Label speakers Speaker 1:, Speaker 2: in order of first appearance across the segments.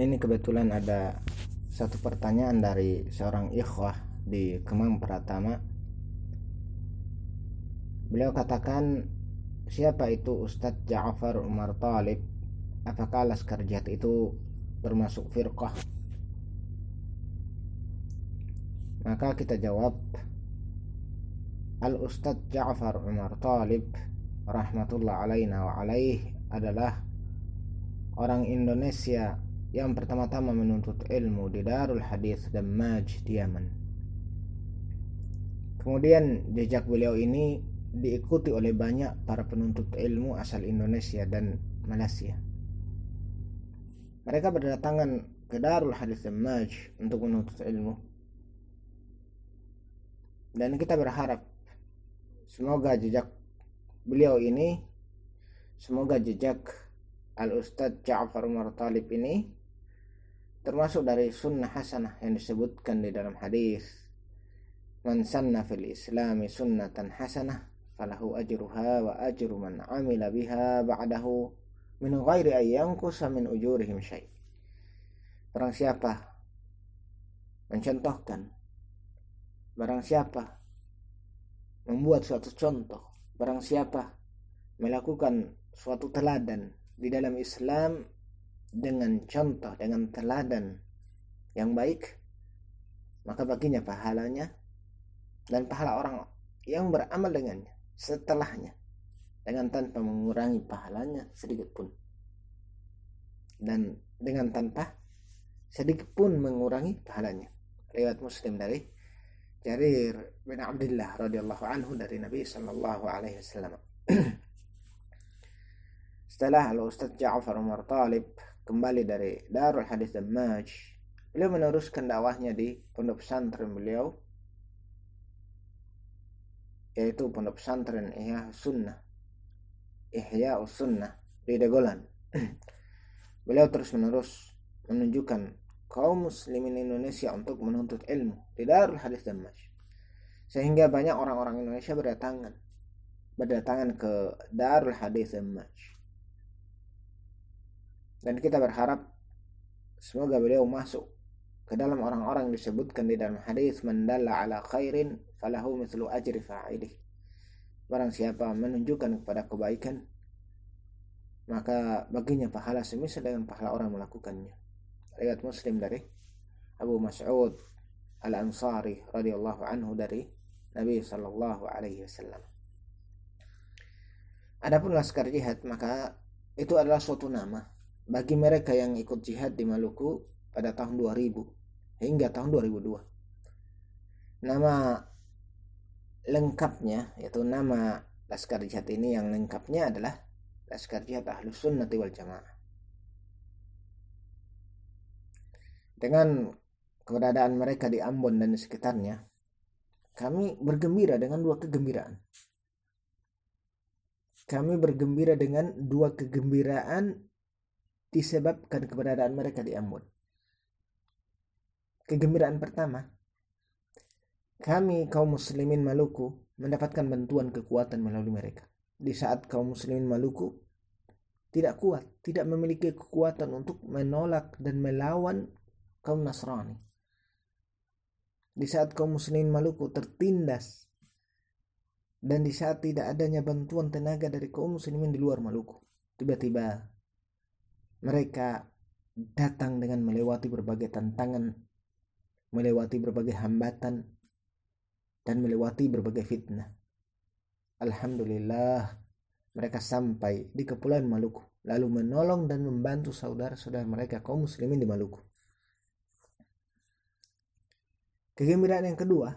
Speaker 1: ini kebetulan ada satu pertanyaan dari seorang ikhwah di Kemang Pratama. Beliau katakan siapa itu Ustadz Ja'far Umar Talib? Apakah Laskar Jihad itu termasuk firqah? Maka kita jawab Al Ustadz Ja'far Umar Talib rahmatullah alaina wa alaih adalah orang Indonesia yang pertama-tama menuntut ilmu di Darul Hadis dan Maj di Yaman. Kemudian jejak beliau ini diikuti oleh banyak para penuntut ilmu asal Indonesia dan Malaysia. Mereka berdatangan ke Darul Hadis dan Maj untuk menuntut ilmu. Dan kita berharap semoga jejak beliau ini semoga jejak Al Ustadz Ja'far Umar Talib ini termasuk dari sunnah hasanah yang disebutkan di dalam hadis man sanna fil islami sunnatan hasanah falahu ajruha wa ajru man amila biha ba'dahu min ghairi ayyanqusa min ujurihim syai. Barang siapa mencontohkan barang siapa membuat suatu contoh barang siapa melakukan suatu teladan di dalam Islam dengan contoh, dengan teladan yang baik, maka baginya pahalanya dan pahala orang yang beramal dengannya setelahnya dengan tanpa mengurangi pahalanya sedikit pun. Dan dengan tanpa sedikit pun mengurangi pahalanya. Lewat muslim dari Jarir bin Abdullah radhiyallahu anhu dari Nabi sallallahu alaihi wasallam. Setelah Al Ustaz Ja'far Umar Talib kembali dari Darul Hadis dan Maj, beliau meneruskan dakwahnya di pondok pesantren beliau yaitu pondok pesantren Ihya Sunnah. Ihya Sunnah di Dagolan beliau terus menerus menunjukkan kaum muslimin Indonesia untuk menuntut ilmu di Darul Hadis dan Maj. Sehingga banyak orang-orang Indonesia berdatangan berdatangan ke Darul Hadis dan Maj dan kita berharap semoga beliau masuk ke dalam orang-orang yang disebutkan di dalam hadis mendalla ala khairin falahu mithlu ajri fa'ilih. Barang siapa menunjukkan kepada kebaikan maka baginya pahala semisal dengan pahala orang melakukannya. Riwayat muslim dari Abu Mas'ud Al-Ansari radhiyallahu anhu dari Nabi sallallahu alaihi wasallam. Adapun laskar jihad maka itu adalah suatu nama bagi mereka yang ikut jihad di Maluku pada tahun 2000 hingga tahun 2002. Nama lengkapnya yaitu nama Laskar Jihad ini yang lengkapnya adalah Laskar Jihad Ahlus Sunnati wal Jamaah. Dengan keberadaan mereka di Ambon dan di sekitarnya, kami bergembira dengan dua kegembiraan. Kami bergembira dengan dua kegembiraan disebabkan keberadaan mereka di Ambon. Kegembiraan pertama, kami kaum muslimin Maluku mendapatkan bantuan kekuatan melalui mereka. Di saat kaum muslimin Maluku tidak kuat, tidak memiliki kekuatan untuk menolak dan melawan kaum Nasrani. Di saat kaum muslimin Maluku tertindas dan di saat tidak adanya bantuan tenaga dari kaum muslimin di luar Maluku, tiba-tiba mereka datang dengan melewati berbagai tantangan, melewati berbagai hambatan, dan melewati berbagai fitnah. Alhamdulillah, mereka sampai di Kepulauan Maluku, lalu menolong dan membantu saudara-saudara mereka kaum muslimin di Maluku. Kegembiraan yang kedua,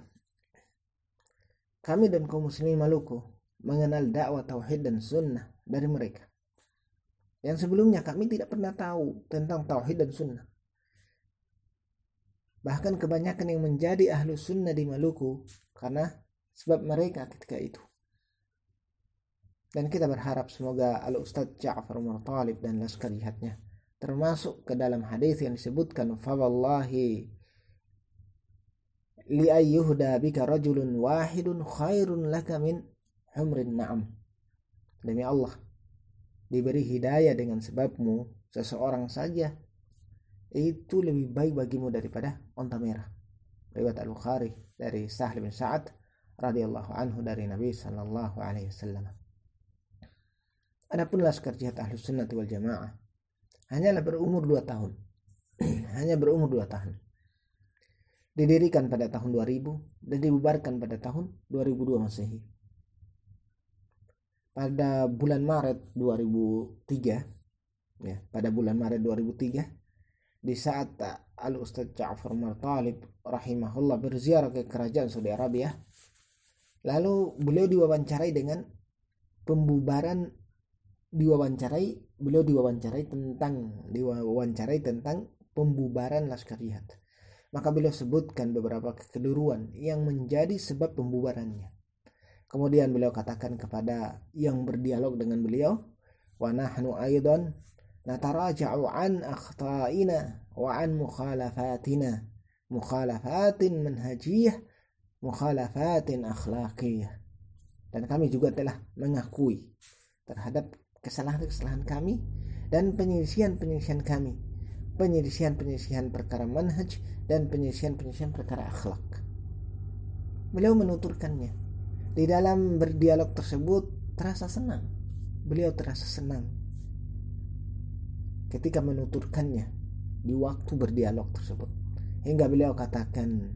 Speaker 1: kami dan kaum muslimin Maluku mengenal dakwah tauhid dan sunnah dari mereka yang sebelumnya kami tidak pernah tahu tentang tauhid dan sunnah. Bahkan kebanyakan yang menjadi ahlu sunnah di Maluku karena sebab mereka ketika itu. Dan kita berharap semoga al Ustadz Ja'far Umar Talib dan laskar jihadnya termasuk ke dalam hadis yang disebutkan fawallahi li ayyuhda bika rajulun wahidun khairun laka min humrin na'am demi Allah diberi hidayah dengan sebabmu seseorang saja itu lebih baik bagimu daripada onta merah. Riwayat Al-Bukhari dari Sahal bin Sa'ad radhiyallahu anhu dari Nabi sallallahu alaihi wasallam. Adapun laskar jihad ahlu sunnah wal jamaah hanyalah berumur dua tahun. Hanya berumur dua tahun. Didirikan pada tahun 2000 dan dibubarkan pada tahun 2002 Masehi. Pada bulan Maret 2003 ya, pada bulan Maret 2003 di saat Al Ustaz Ja'far Martalib rahimahullah berziarah ke kerajaan Saudi Arabia lalu beliau diwawancarai dengan pembubaran diwawancarai beliau diwawancarai tentang diwawancarai tentang pembubaran Laskar Jihad. Maka beliau sebutkan beberapa kekeliruan yang menjadi sebab pembubarannya Kemudian beliau katakan kepada yang berdialog dengan beliau, wa nahnu aidan nataraja'u an akhta'ina wa an mukhalafatina mukhalafatin manhajiyah mukhalafatin akhlaqiyah. Dan kami juga telah mengakui terhadap kesalahan-kesalahan kami dan penyisian-penyisian kami penyisian-penyisian perkara manhaj dan penyisian-penyisian perkara akhlak. Beliau menuturkannya di dalam berdialog tersebut terasa senang. Beliau terasa senang ketika menuturkannya di waktu berdialog tersebut. Hingga beliau katakan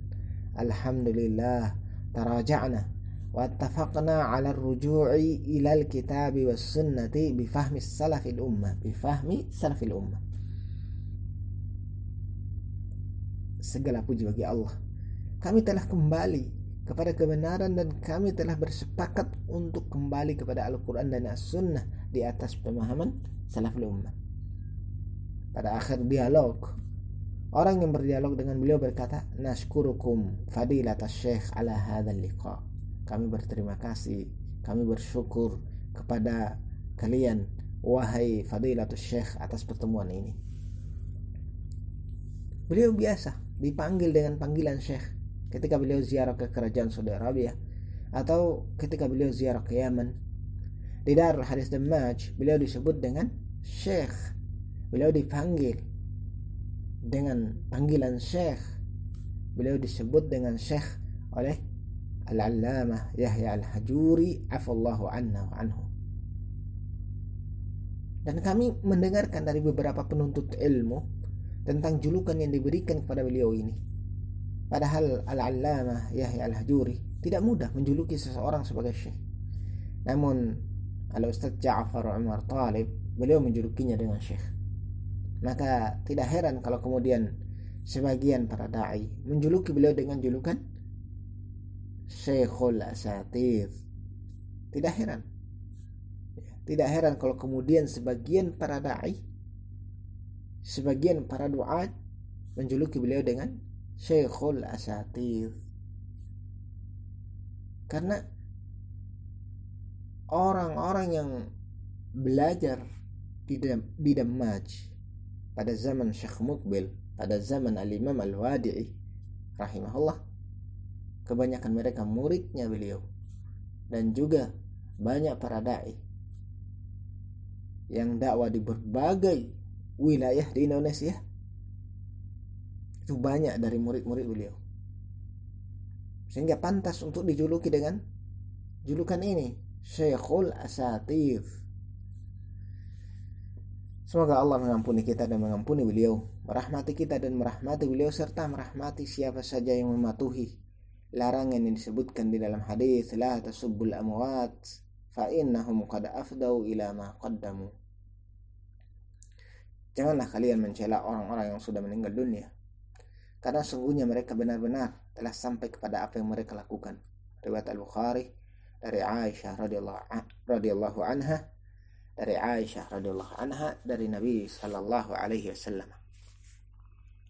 Speaker 1: alhamdulillah taraja'na wa attafaqna 'ala ar-ruju'i ila al-kitab was sunnati bi fahmi salafil ummah. Bi fahmi salafil ummah. Segala puji bagi Allah. Kami telah kembali kepada kebenaran dan kami telah bersepakat untuk kembali kepada Al-Quran dan As-Sunnah di atas pemahaman salafil ummah. Pada akhir dialog orang yang berdialog dengan beliau berkata naskurukum fadilat syekh ala hadzal liqa. Kami berterima kasih kami bersyukur kepada kalian wahai fadilatus syekh atas pertemuan ini. Beliau biasa dipanggil dengan panggilan syekh ketika beliau ziarah ke kerajaan Saudi Arabia atau ketika beliau ziarah ke Yaman di Darul Hadis Damaj beliau disebut dengan syekh beliau dipanggil dengan panggilan syekh beliau disebut dengan syekh oleh Al-Allamah Yahya Al-Hajuri afallahu anna anhu. Dan kami mendengarkan dari beberapa penuntut ilmu tentang julukan yang diberikan kepada beliau ini padahal Al-Allamah Yahya Al-Hajuri tidak mudah menjuluki seseorang sebagai syekh namun Al-Ustaz Ja'far Umar Talib beliau menjulukinya dengan syekh maka tidak heran kalau kemudian sebagian para dai menjuluki beliau dengan julukan Syekhul Asatir. Tidak heran. Tidak heran kalau kemudian sebagian para dai sebagian para duat menjuluki beliau dengan Syekhul Asatir. Karena orang-orang yang belajar di, di Damaj pada zaman Syekh Mukbil, pada zaman Al-Imam Al-Wadi'i rahimahullah, kebanyakan mereka muridnya beliau dan juga banyak para dai yang dakwah di berbagai wilayah di Indonesia itu banyak dari murid-murid beliau sehingga pantas untuk dijuluki dengan julukan ini Syekhul Asatif Semoga Allah mengampuni kita dan mengampuni beliau, merahmati kita dan merahmati beliau serta merahmati siapa saja yang mematuhi larangan yang disebutkan di dalam hadis la tasubbul amwat fa innahum qad afdau ila ma qaddamu. Janganlah kalian mencela orang-orang yang sudah meninggal dunia. Karena sungguhnya mereka benar-benar telah sampai kepada apa yang mereka lakukan. Riwayat Al-Bukhari dari Aisyah radhiyallahu anha dari Aisyah radhiyallahu anha dari Nabi sallallahu alaihi wasallam.